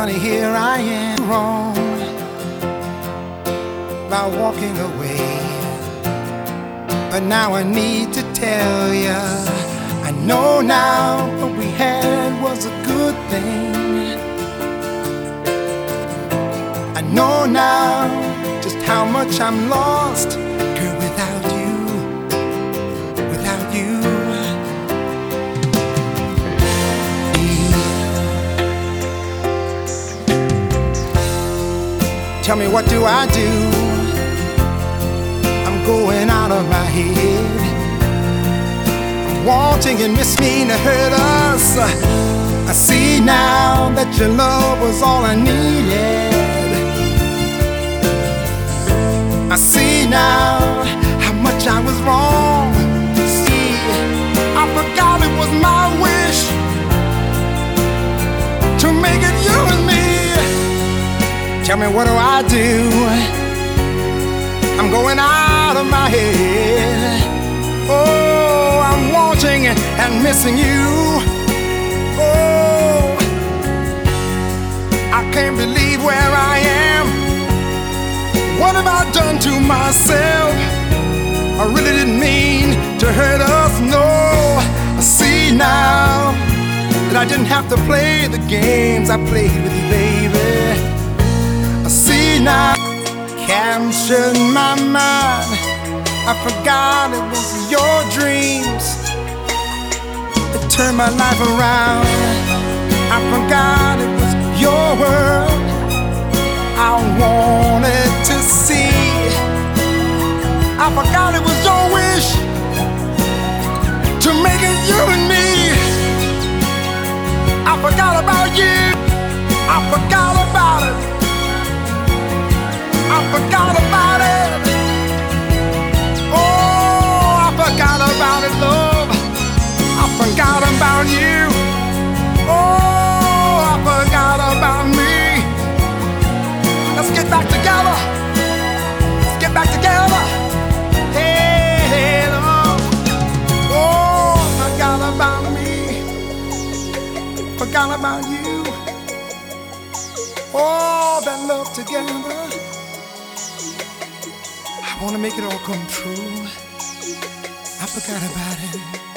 honey, here I am wrong by walking away. But now I need to tell ya, I know now what we had was a good thing. I know now just how much I'm lost, Tell me what do I do? I'm going out of my head. I'm wanting and miss me to hurt us. I see now that your love was all I needed. Tell me what do I do? I'm going out of my head. Oh, I'm wanting and missing you. Oh, I can't believe where I am. What have I done to myself? I really didn't mean to hurt us. No, I see now that I didn't have to play the games I played with you, baby. Captured my mind. I forgot it was your dreams that turned my life around. I forgot it was your world. I wanted forgot about it. Oh, I forgot about it, love. I forgot about you. Oh, I forgot about me. Let's get back together. Let's get back together. Hey, hey, love. Oh, forgot about me. Forgot about you. Oh, that love together. I wanna make it all come true. I forgot about it.